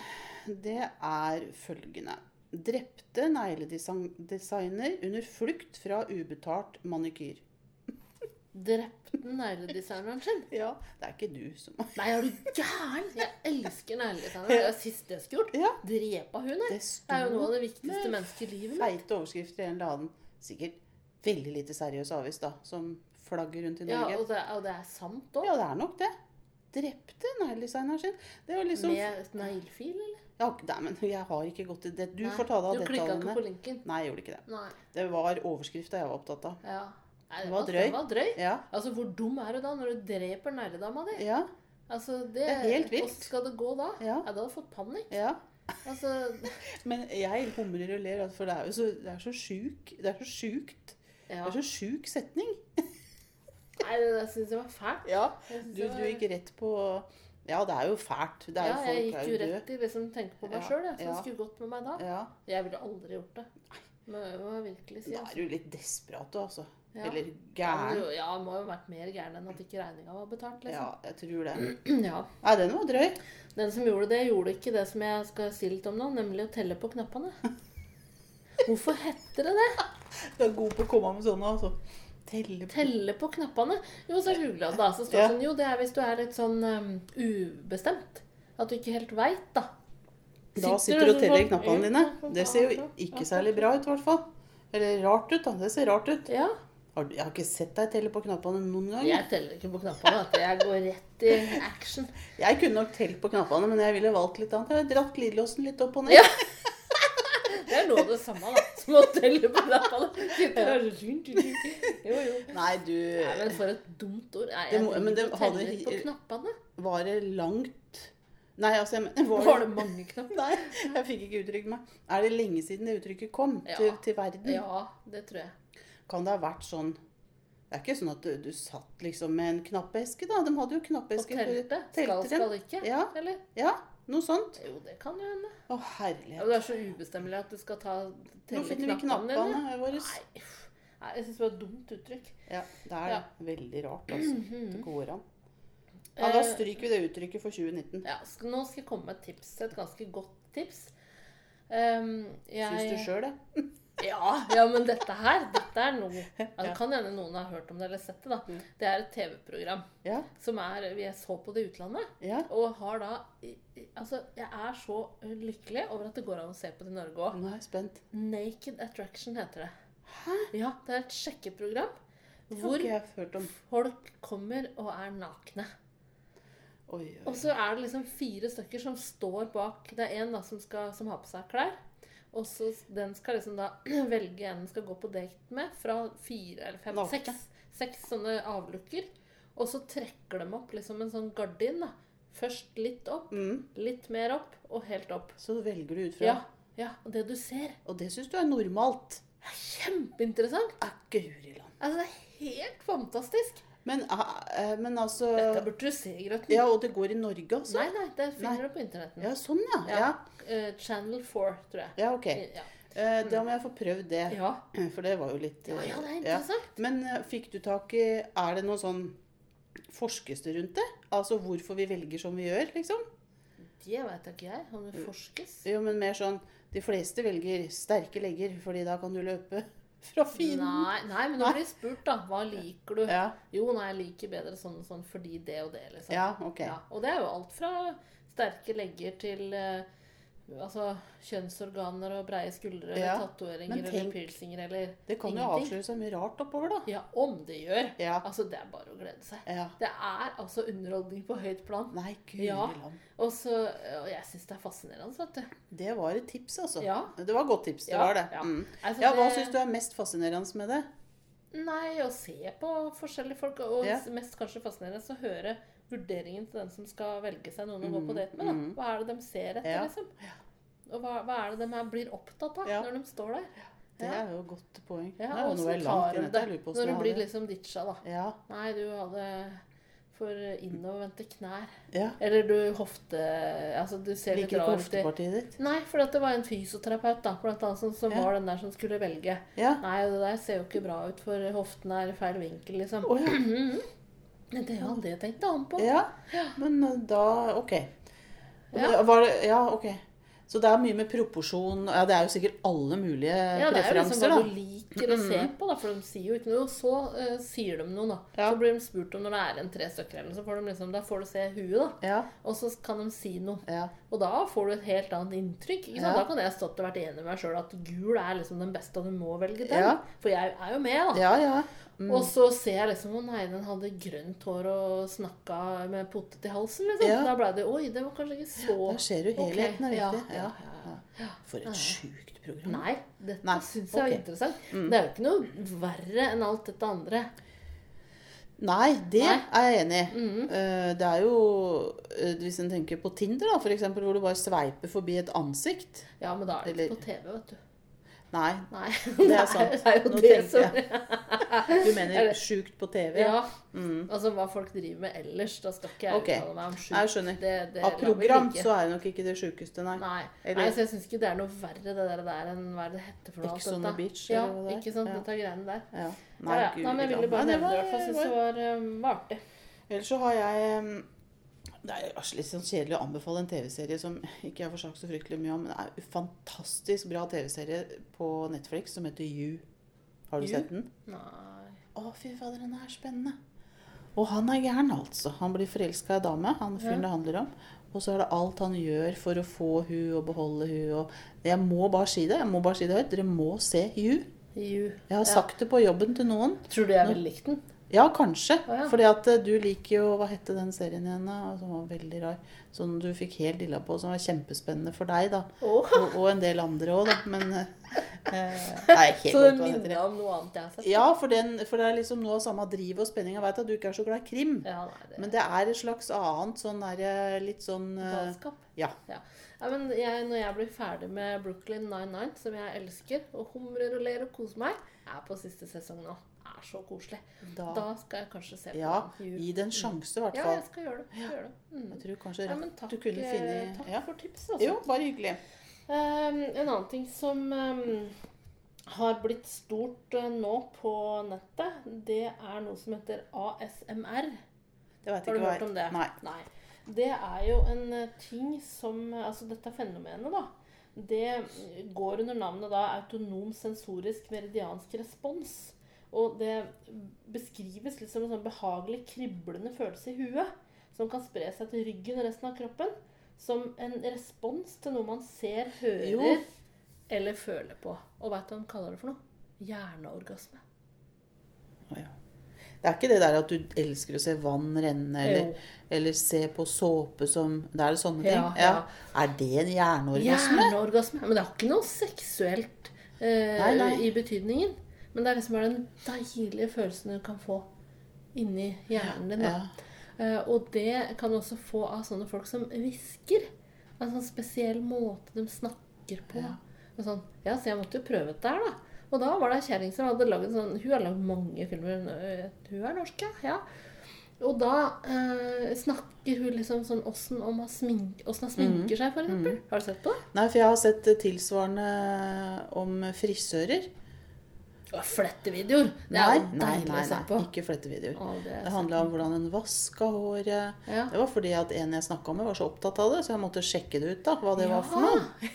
Det er følgende. Drepte negledesigner under flukt fra ubetalt manikyr. Drepte negledesigneren sin. Ja, det er ikke du som Nei, er du gæren? Jeg elsker negledesigneren. Det er det siste jeg skulle gjort. Ja, Drepa hun, her. det Det er jo noe av det viktigste mennesket i livet. mitt. feite overskrifter i en eller annen Sikkert veldig lite seriøs avis, da, som flagger rundt i Ja, og det, og det er sant òg. Ja, det er nok det. Drepte negledesigneren sin. Det var liksom Med neglefil, eller? ja, Nei, men jeg har ikke gått i det. Du Nei, får ta deg av Du klikka ikke på linken? Nei, jeg gjorde ikke det. Nei. Det var overskrifta jeg var opptatt av. Ja. Nei, Det var drøy. Det var drøy. Ja. Altså, hvor dum er du da når du dreper negledama di? Ja. Altså, det, Det er helt vilt. Hvordan skal det gå da? Ja. Jeg hadde fått panikk. ja. Altså, Men jeg humrer og ler, for det er jo så, det er så sjuk Det er så sjukt. Det ja. er så sjuk setning. Nei, det syns jeg var fælt. Ja. Du, du gikk rett på Ja, det er jo fælt. Det er ja, jo jeg folk gikk jo rett i det som tenke på meg Ja, sjøl. Så ja. det skulle gått med meg da. Ja. Jeg ville aldri gjort det. Må, må virkelig si. Da Altså. er du litt desperat, du, altså. Ja. Eller gæren. Ja, ja, må jo ha vært mer gæren enn at ikke regninga var betalt. Ja, liksom. jeg tror det. Ja. Nei, den var drøy. Den som gjorde det, gjorde ikke det som jeg skal si litt om nå, nemlig å telle på knappene. Hvorfor heter det det? Du er god på å komme med sånne, altså. Telle på Telle på knappene? Jo, så googla da. Så står det sånn Jo, det er hvis du er litt sånn um, ubestemt. At du ikke helt veit, da. Da sitter du og teller sånn- knappene dine. Det ser jo ikke særlig bra ut, i hvert fall. Eller rart ut, da. Det ser rart ut. Ja. Har Jeg har ikke sett deg telle på knappene noen gang. Jeg teller ikke på knappene. At jeg går rett i action. Jeg kunne nok telt på knappene, men jeg ville valgt litt annet. Jeg har dratt glidelåsen litt opp og ned. Ja. Det er noe av det samme, da. Som å telle på og Jo, jo. Nei, du Nei, men for et dumt ord. Nei, Det jeg må- men det hadde- på knappene. Var det langt Nei, altså jeg mener Var det mange knapper? Nei, jeg fikk ikke uttrykt meg. Er det lenge siden det uttrykket kom Ja. til, til verden? Ja, det tror jeg. Kan det ha vært sånn Det er ikke sånn at du, du satt liksom med en knappeske, da. De hadde jo knappeske. Og telte. Skal, skal ikke. Ja. Eller? Ja. Noe sånt. Jo, det kan jo hende. Å, herlighet. Og det er så ubestemmelig at du skal ta Nå finner vi knappene våre. Nei. Nei, jeg syns det var et dumt uttrykk. Ja, det er Ja. veldig rart, altså. Det går an. Ja, Eh, da stryker vi det uttrykket for 2019. Ja, nå skal jeg komme med et tips. Et ganske godt tips. Um, jeg, Syns du sjøl det? Ja, ja, men dette her dette er noe altså, Det kan hende noen har hørt om det eller sett det. da. Mm. Det er et TV-program Ja. som er Vi så på det i utlandet. ja. Og har da Altså, jeg er så lykkelig over at det går an å se på det i Norge òg. Nå er jeg spent. Naked Attraction heter det. Hæ? Ja, det er et sjekkeprogram hvor jeg folk kommer og er nakne. Oi, oi. Og så er det liksom fire stykker som står bak. Det er en da som, skal, som har på seg klær. Og så den skal liksom da velge en den skal gå på date med fra fire eller fem seks, seks sånne avlukker. Og så trekker de opp liksom en sånn gardin. da. Først litt opp, Mm. litt mer opp og helt opp. Så velger du ut fra Ja, ja, Og det du ser, Og det syns du er normalt? Det er kjempeinteressant. Er guri land. Altså, det er helt fantastisk. Men, ah, eh, men altså Dette burde du se, Grøten. Ja, og det går i Norge, altså? Nei, nei, det finner Nei. du på internetten. Ja, sånn, ja. Ja. Ja, Eh, Channel 4, tror jeg. ja ok. Ja. Eh, da må jeg få prøvd det. ja. For det var jo litt Ja, ja, det er ja. interessant. Men eh, fikk du tak i Er det noe sånn Forskes det rundt det? Altså hvorfor vi velger som vi gjør, liksom? Det veit ikke jeg. Om det forskes. Jo, men mer sånn De fleste velger sterke legger, fordi da kan du løpe fra fienden. Nei, nei, men nå blir jeg spurt, da. Hva liker du? Ja, Jo, nei, jeg liker bedre sånn og sånn fordi det og det, liksom. ja, ok. Ja, og det er jo alt fra sterke legger til eh, altså, kjønnsorganer og breie skuldre Ja, eller tatoveringer eller piercinger eller Det kan jo ingenting. avsløre seg mye rart oppover, da. Ja, om det gjør. Ja. Altså, det er bare å glede seg. ja. Det er altså underholdning på høyt plan. Nei, gud Ja. Og så Og jeg syns det er fascinerende, vet du. Det var et tips, altså. Ja. Det var et godt tips. Det var det. ja. Mm. Altså, Ja, hva det- syns du er mest fascinerende med det? Nei, å se på forskjellige folk, og mest kanskje fascinerende å høre vurderingen til den som skal velge seg noen å gå på date med. da. mhm. Hva er det de ser etter, Ja. liksom? Og hva, hva er det de er, blir opptatt av Ja. når de står der? Det er jo et godt poeng. Ja, og så tar langt de det når du blir liksom ditcha, da. Ja. Nei, du hadde for innovervendte knær. ja. Eller du hofte... Altså, du ser Liker ikke hoftepartiet ditt? Nei, for det var en fysioterapeut da, blant annet, som, som Ja. var den der som skulle velge. Ja. Nei, det der ser jo ikke bra ut, for hoften er i feil vinkel, liksom. Oh, det hadde jeg tenkt an på. ja. Men eh, da OK. Ja. Var det, ja, ok. Så det er mye med proporsjon Ja, det er jo sikkert alle mulige Ja, det er jo liksom preferanser, hva du liker å se på, da, for de sier jo ikke noe. Og så uh, sier de noe, da. Ja. Så blir de spurt om når det er en tre stykker, eller så får de liksom, da får du se huet, da. Ja, Og så kan de si noe. ja. Og da får du et helt annet inntrykk. Ikke sant? Da kan jeg stått og vært enig med meg sjøl at gul er liksom den beste, og du må velge den. Ja. For jeg er jo med, da. Ja, ja. Mm. Og så ser jeg liksom Å nei, den hadde grønt hår og snakka med potet i halsen, liksom. Ja. Da ble det Oi, det var kanskje ikke så Der ser du helheten er Ok, viktig. Ja, Ja. For et sjukt program. Nei, dette Nei, syns jeg okay. er interessant. Det er jo ikke noe verre enn alt dette andre. Nei, det Nei. er jeg enig i. Mhm. Eh, Det er jo eh, Hvis en tenker på Tinder, da, eksempel, hvor du bare sveiper forbi et ansikt. Ja, men da er det ikke på TV, vet du. Nei, Nei, det er sant. Det er jo Nå det som jeg. Du mener sjukt på TV? Ja. Mm. Altså hva folk driver med ellers. Da skal ikke jeg okay. uttale meg om sjukt. Jeg skjønner. Det, det Av program så er det nok ikke det sjukeste, nei. Nei. Nei, så jeg syns ikke det er noe verre det der, der enn hva er det heter for noe. Ex on the beach, Ja, ikke sant. Ja. Dette greiene der. Ja. Nei, ja, Nei, men jeg ville bare nevne det. i hvert fall. var- Syns det var, um, var artig. Ellers så har jeg um, Det er litt sånn kjedelig å anbefale en TV-serie som ikke jeg får sagt så fryktelig mye om, men det er en fantastisk bra TV-serie på Netflix som heter You. Har du You? sett den? Nei. Å, fy fader, den er spennende. Og han er gæren, altså. Han blir forelska i ei dame, han fyren Ja. det handler om. Og så er det alt han gjør for å få hun og beholde hun. Og jeg må bare si det. Jeg må bare si det høyt. Dere må se You. You. Jeg har Ja. sagt det på jobben til noen. Tror du jeg ville likt den? Ja, kanskje. Ah, ja. Fordi at eh, du liker jo Hva het den serien igjen, da? Som var veldig rar. Sånn du fikk helt dilla på, som var kjempespennende for deg, da. Oh. Og, og en del andre òg, da. Men eh, eh, Nei, helt Så den det minner om noe annet jeg har sett? Ja, for, den, for det er liksom noe av samme driv og spenning. Jeg veit at du ikke er så glad i krim. Ja, nei, det Men det er et slags annet sånn der, litt sånn eh, galskap. Ja. Ja, men jeg, når jeg blir ferdig med Brooklyn 99, som jeg elsker, og humrer og ler og koser meg, er på siste sesong nå. Er så koselig. Da, Da skal jeg kanskje se på ja, den. gi det en sjanse, i hvert Ja, jeg skal gjøre det. Jeg gjøre det. Mm. Jeg tror kanskje Ja, takk, du kunne eh, finne takk ja. for tipset. Altså. Jo, bare hyggelig. Um, en annen ting som um, har blitt stort uh, nå på nettet, det er noe som heter ASMR. Det vet Har du ikke hørt om det? Nei. Det er jo en uh, ting som Altså dette fenomenet, da. Det går under navnet da autonom sensorisk meridiansk respons. Og det beskrives litt som en sånn behagelig kriblende følelse i huet. Som kan spre seg til ryggen og resten av kroppen. Som en respons til noe man ser, hører Jo. eller føler på. Og veit du hva de kaller det for noe? Hjerneorgasme. Ja. Det er ikke det der at du elsker å se vann renne, eller, eller se på såpe som Det er sånne ting? Ja, ja. Er det en hjerneorgasme? Hjerneorgasme. Men det har ikke noe seksuelt eh, Nei, nei. i betydningen. Men det er liksom bare den deilige følelsen du kan få inni hjernen din. Da. Ja. Eh, og det kan du også få av sånne folk som hvisker. En sånn spesiell måte de snakker på. Ja. Sånn, ja, så jeg måtte jo prøve dette her, da. Og da var det ei kjerring som hadde laget sånn Hun har lagd mange filmer. Hun er norsk, ja. Og da eh, snakker hun liksom sånn åssen om hun smink, sminker seg, f.eks. Mm. Har du sett på det? Nei, for jeg har sett eh, tilsvarende om frisører. Flettevideoer. Det Nei, er jo nei, deilig nei, se nei, på. ikke flettevideoer. Å, det Det handla om hvordan en vaska håret. Ja. Det var fordi at en jeg snakka med, var så opptatt av det, så jeg måtte sjekke det ut, da, hva det var for noe.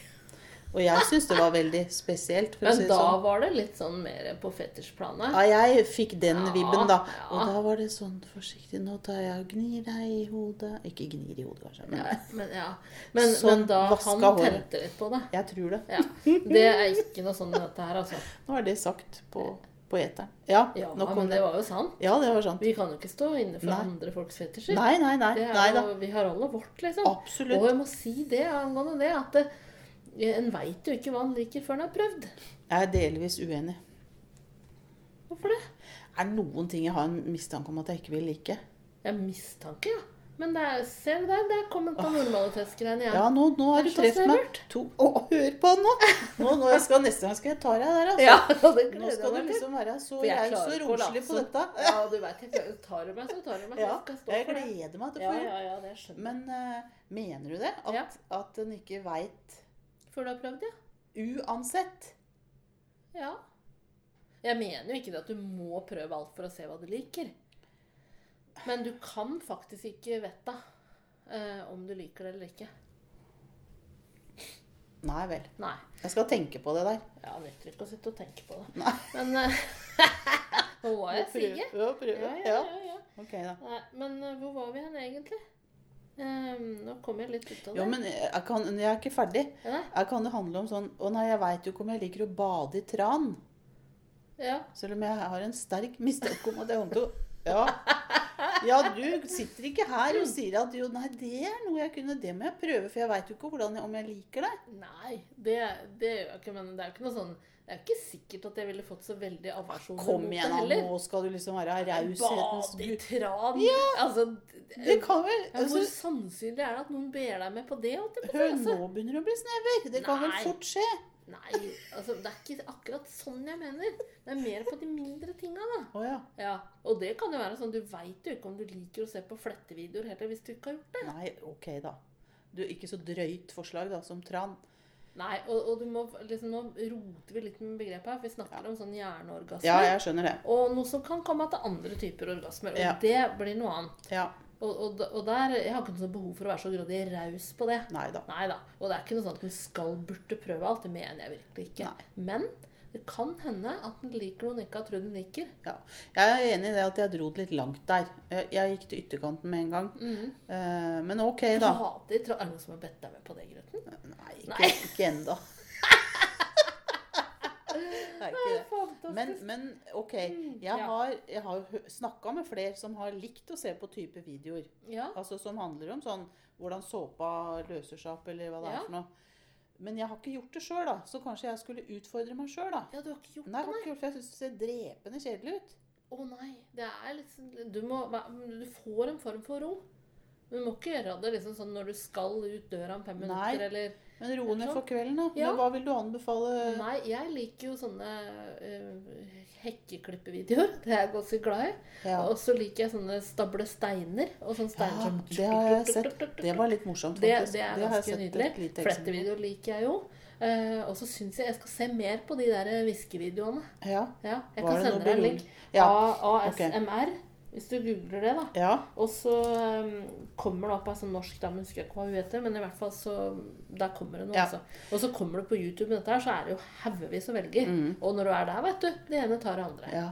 Og jeg syns det var veldig spesielt. Men si da sånn. var det litt sånn mer på fetisjplanet. Ja, jeg fikk den Ja, vibben, da. ja. Og da var det sånn forsiktig Nå tar jeg og gnir deg i hodet. Ikke gnir i hodet, kanskje, men Ja, men, ja. men, Sånn men da han tente litt på det. jeg tror det. Ja. Det er ikke noe sånn dette her, altså. Nå er det sagt på, på eteren. Ja, Ja, men det var jo sant. Ja, det var sant. Vi kan jo ikke stå inne for Nei. andre folks fetisjer. Nei, nei, nei. Jo, vi har alle vårt, liksom. Absolutt. Og jeg må si det angående det, at det, en veit jo ikke hva en liker før en har prøvd. Jeg er delvis uenig. Hvorfor det? Er det noen ting jeg har en mistanke om at jeg ikke vil like? Ja, mistanke, ja. Men det er, ser du der, der kom den normalitetsgreiene igjen. Ja, nå, nå har du det truffet meg. To, å, hør på han nå! nå, nå skal, neste gang skal jeg ta deg der, altså. Ja, det Nå skal du liksom være så jeg jeg raus klarer og ikke å romslig på dette. Ja, du klarer- tar du meg, så tar du meg. Ja, jeg jeg det. gleder meg til å Ja, få ja, ja, det skjønner jeg. Men uh, mener du det? At, Ja. at en ikke veit Før du har prøvd, ja. uansett? Ja. Jeg mener jo ikke at du må prøve alt for å se hva du liker. Men du kan faktisk ikke vite eh, om du liker det eller ikke. Nei vel. Nei. Jeg skal tenke på det der. Ja, det nytter ikke å sitte og tenke på det. Nei. Men eh, Nå var jeg sier? Ja, Ja, ja, ja, ja. Ok, da. Nei, men eh, hvor var vi hen egentlig? Eh, nå kom jeg litt ut av det. Jo, men jeg, kan, jeg er ikke ferdig. Ja, Jeg kan det handle om sånn Å nei, jeg veit jo ikke om jeg liker å bade i tran. ja. Selv om jeg har en sterk mistanke om at jeg kommer til å ja. ja, du sitter ikke her og sier at jo, nei, det er noe jeg kunne Det må jeg prøve, for jeg veit jo ikke hvordan, om jeg liker det. Nei, det, det gjør jeg ikke. Men det er jo ikke noe sånn Det er jo ikke sikkert at jeg ville fått så veldig aversjon Kom mot igjen, heller. Nå skal du liksom være raushetens Bade i tran. Ja, Altså, Det kan vel altså, Hvor sannsynlig er det at noen ber deg med på det? Hør, altså? nå begynner det å bli snever. Det kan vel fort skje. Nei, altså, det er ikke akkurat sånn jeg mener. Det er mer på de mindre tinga, da. Å ja. Ja, Og det kan jo være sånn, du veit jo ikke om du liker å se på flettevideoer heller hvis du ikke har gjort det. Nei, ok, da. Du, ikke så drøyt forslag da, som tran. Nei, og, og du må liksom, Nå roter vi litt med begrepet her, for vi snakker om sånn hjerneorgasme. Ja, jeg skjønner det. Og noe som kan komme til andre typer orgasmer. Og Ja. det blir noe annet. Og, og, og der, Jeg har ikke noe behov for å være så grådig raus på det. Neida. Neida. Og det er ikke noe sånn at vi skal burde prøve alt. Det mener jeg virkelig ikke. Nei. Men det kan hende at den liker noe en ikke har trodd den liker. Ja. Jeg er enig i det at jeg dro det litt langt der. Jeg, jeg gikk til ytterkanten med en gang. Mm. Uh, men ok, da. Hater tra- Er det noen som har bedt deg med på det, Grøten? Nei, ikke, Nei. ikke ennå. Det er ikke det. Men, men ok, jeg har, jeg har snakka med flere som har likt å se på type videoer. ja. Altså Som handler om sånn hvordan såpa løser seg opp, eller hva det Ja. er for noe. Men jeg har ikke gjort det sjøl, da. Så kanskje jeg skulle utfordre meg sjøl, da. ja, du har ikke gjort Nei, det, ikke gjort for jeg syns det ser drepende kjedelig ut. Å nei. Det er sånn du, må, du får en form for ro. Du må ikke gjøre det liksom sånn når du skal ut døra om fem Nei. minutter, eller Men ro ned for kvelden, da. Ja. Hva vil du anbefale? Nei, jeg liker jo sånne uh, hekkeklippevideoer. Det er jeg ganske glad i. Ja. Og så liker jeg sånne stable steiner. Og sånne steiner Ja, som det har jeg sett. Det var litt morsomt, Det, faktisk. det er det ganske nydelig. Flettevideoer liker jeg jo. Uh, og så syns jeg jeg skal se mer på de der hviskevideoene. Ja. Ja, jeg Var kan sende deg en link. Ja, ASMR. ASMR, hvis du googler det, da. ja. Og så um, kommer det opp altså norsk dame, husker jeg ikke hva hun heter, men i hvert fall så Der kommer det noe, Ja. altså. Og så kommer det på YouTube med dette her, så er det jo haugevis å velge. Mm. Og når du er der, vet du, det ene tar det andre. ja.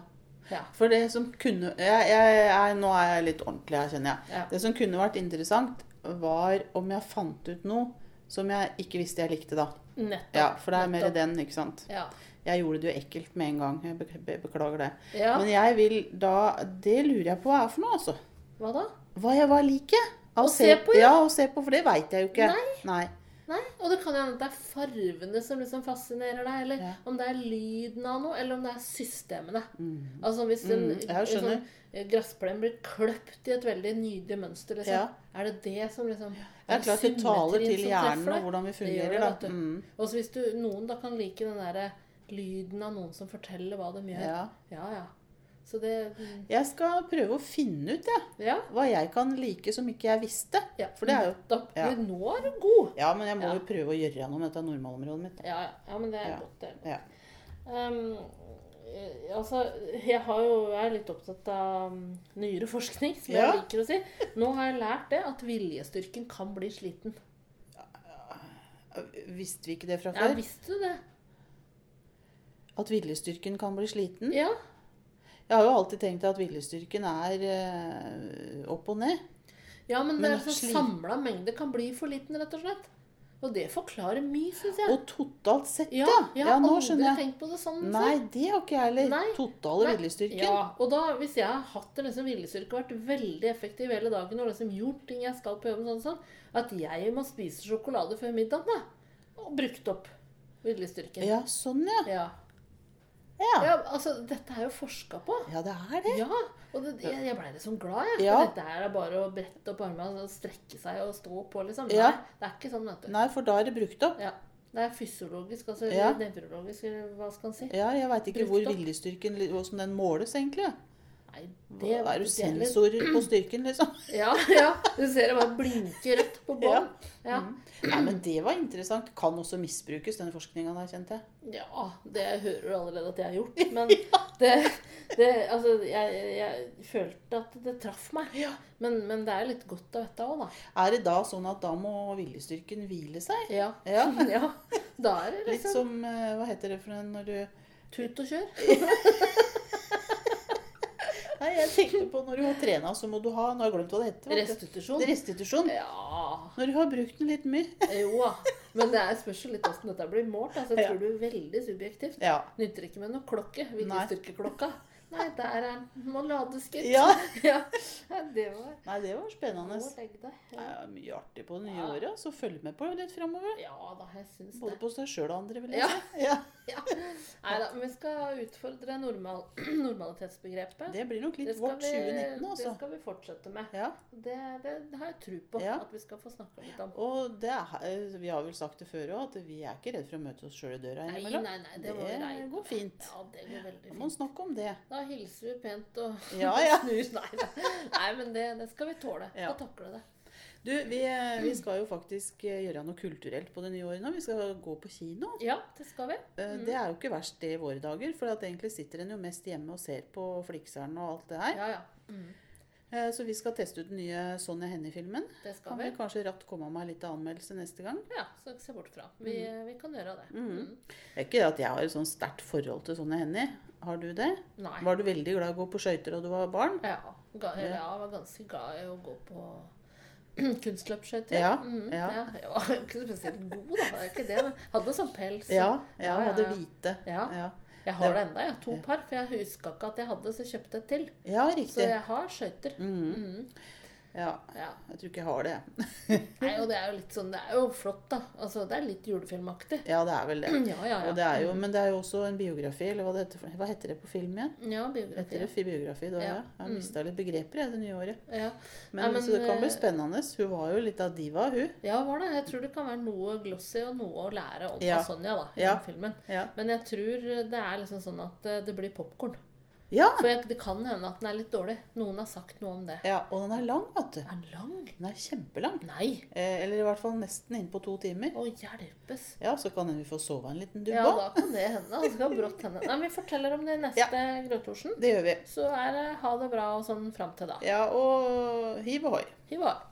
Ja. For det som kunne jeg, jeg, jeg, Nå er jeg litt ordentlig her, kjenner jeg. Det som kunne vært interessant, var om jeg fant ut noe som jeg ikke visste jeg likte, da. Nettopp. Ja, For det er mer nettopp. den, ikke sant. Ja. Jeg gjorde det jo ekkelt med en gang. Jeg be be beklager det. ja. Men jeg vil da Det lurer jeg på hva er for noe, altså. Hva da? Hva jeg var liker. Å se på, ja. ja. å se på, for det veit jeg jo ikke. Nei. Nei, Nei. og det kan jo hende at det er farvene som liksom fascinerer deg, eller Ja. om det er lyden av noe, eller om det er systemene. Altså hvis en, Mm, en sånn eh, gressplen blir kløpt i et veldig nydelig mønster, liksom. Ja. Er det det som liksom Det er klart det taler til hjernen og hvordan vi fungerer, det, da. Mm. Og hvis du, noen da kan like den derre lyden av noen som forteller hva de gjør. Ja. ja. ja. Så det mm, Jeg skal prøve å finne ut, jeg. Ja. Hva jeg kan like som ikke jeg visste. ja. For det er jo da, ja. Nå er du god. Ja, men jeg må Ja. jo prøve å gjøre noe med dette normalområdet mitt. Ja, ja. ja men det er Ja. godt. Det. Ja. Um, altså, jeg, har jo, jeg er litt opptatt av um, nyere forskning, som Ja. jeg liker å si. Nå har jeg lært det at viljestyrken kan bli sliten. Visste vi ikke det fra Ja, før? visste du det? At viljestyrken kan bli sliten? Ja. Jeg har jo alltid tenkt at viljestyrken er eh, opp og ned. ja men, Men det er sånn samla mengde kan bli for liten, rett og slett. Og det forklarer mye, syns jeg. Og totalt sett, ja, ja. jeg Ja, har nå aldri tenkt på det sånn Nei, det har ikke jeg heller. Totale Nei. viljestyrken. Ja, og da, hvis jeg har hatt en liksom viljestyrke og vært veldig effektiv hele dagen og liksom gjort ting jeg skal på jobben, sånn, sånn, at jeg må spise sjokolade før middagen, da, og brukt opp viljestyrken. Ja, sånn, ja. Ja. Ja, ja, altså, dette er jo forska på. ja det er det. Ja, og det, jeg, jeg blei liksom glad, jeg. Ja. Dette her er bare å brette opp armene og strekke seg og stå på, liksom. Ja. Nei, det er ikke sånn, vet du. Nei, for da er det brukt opp. Ja. Det er fysiologisk, altså Ja. nevrologisk, eller hva skal en si. Ja, jeg veit ikke Brukt hvor opp. viljestyrken Hvordan den måles, egentlig. Nei, Det er du sensor på styrken, liksom? Ja, ja. Du ser det bare blinker rødt på bånn. Ja. Mm. ja. men det var interessant. Kan også misbrukes, denne forskninga der, kjente jeg. ja, det hører du allerede at jeg har gjort. Men det, det Altså, jeg, jeg følte at det traff meg. Men, men det er litt godt å vite òg, da. Er det da sånn at da må viljestyrken hvile seg? Ja. Ja. ja. Da er det liksom Litt som eh, Hva heter det for en når du tut og kjør. Nei, jeg tenkte på når du har trena, så må du ha Nå har jeg glemt hva det heter. Restitusjon. Restitusjon. Ja. Når du har brukt den litt mye. Jo. Men det er spørs litt åssen dette blir målt. Altså, jeg tror du er veldig subjektivt. Ja. Nytter ikke med noe klokke. Viljestyrkeklokka. Nei, der er den. Må lades, gitt. Ja. ja. Det var Nei, det var spennende. Det Ja. er mye artig på det nye Ja. året, så følg med på litt framover. ja da, jeg syns Både det. på seg sjøl og andre, vil jeg Ja. si. Ja. Ja. Nei da, men vi skal utfordre normal, normalitetsbegrepet. Det blir nok litt vårt 2019, altså. Det skal vi fortsette med. Ja. Det, det, det har jeg tro på Ja. at vi skal få snakke litt om. Og det er, vi har vel sagt det før òg, at vi er ikke redd for å møte oss sjøl i døra innimellom. nei, nei, det, det regne går fint. Ja, det går veldig Da må fint. snakke om det. Da hilser vi pent og Ja, ja. snur. Nei, nei men det, det skal vi tåle. Ja. Skal takle det. Du, vi, eh, vi skal jo faktisk eh, gjøre noe kulturelt på det nye året nå. Vi skal gå på kino. Ja, det skal vi. Mm. Det er jo ikke verst det i våre dager, for at egentlig sitter en jo mest hjemme og ser på Flikseren og alt det her. Ja, ja. Mm, Eh, Så vi skal teste ut den nye Sonja Hennie-filmen. det skal Kan vi. vi kanskje ratt komme med litt anmeldelse neste gang? Ja, så se bort fra. Vi, vi kan gjøre det. Mhm. Mm. Det er ikke at jeg har et sånn sterkt forhold til Sonja Hennie. Har du det? Nei. Var du veldig glad i å gå på skøyter da du var barn? Ja, ga, Ja. ja, jeg var ganske glad i å gå på kunstløpsskøyter. Ja, mm, ja. ja. Jeg var ikke spesielt god, da. Ikke det. Men hadde sånn pels. Ja, ja, Ja, ja, hadde hvite. Ja. Jeg har det enda, jeg. To par. For jeg huska ikke at jeg hadde, så jeg kjøpte et til. ja Så jeg har skøyter. Mm. Mhm. Ja, Ja. jeg tror ikke jeg har det. Nei, og det er jo litt sånn Det er jo flott, da. Altså, det er litt julefilmaktig. Ja, det er vel det. Ja, ja, ja. Og det er jo, men det er jo også en biografi, eller hva, det heter, hva heter det på film igjen? Ja, biografi. Heter det biografi? Da, ja. Jeg har Mm. mista litt begreper jeg, det nye året. Ja. Men, men, så det kan bli eh, spennende. Hun var jo litt av diva, hun. ja, var det. Jeg tror det kan være noe glossy og noe å lære om av Sonja da, i den filmen. Ja. Men jeg tror det er liksom sånn at eh, det blir popkorn. Ja! For det kan hende at den er litt dårlig. Noen har sagt noe om det. Ja, og den er lang, vet du. Er den lang? Den er kjempelang. Nei. Eh, eller i hvert fall nesten inn på to timer. Å, hjelpes. Ja, så kan hende vi får sove en liten dubb Ja, da kan det hende. Det skal brått hende. Nei, Vi forteller om det i neste Grøtlosjen. Det gjør vi. Så er det ha det bra og sånn fram til da. Ja, og hiv ohoi. Hiv av.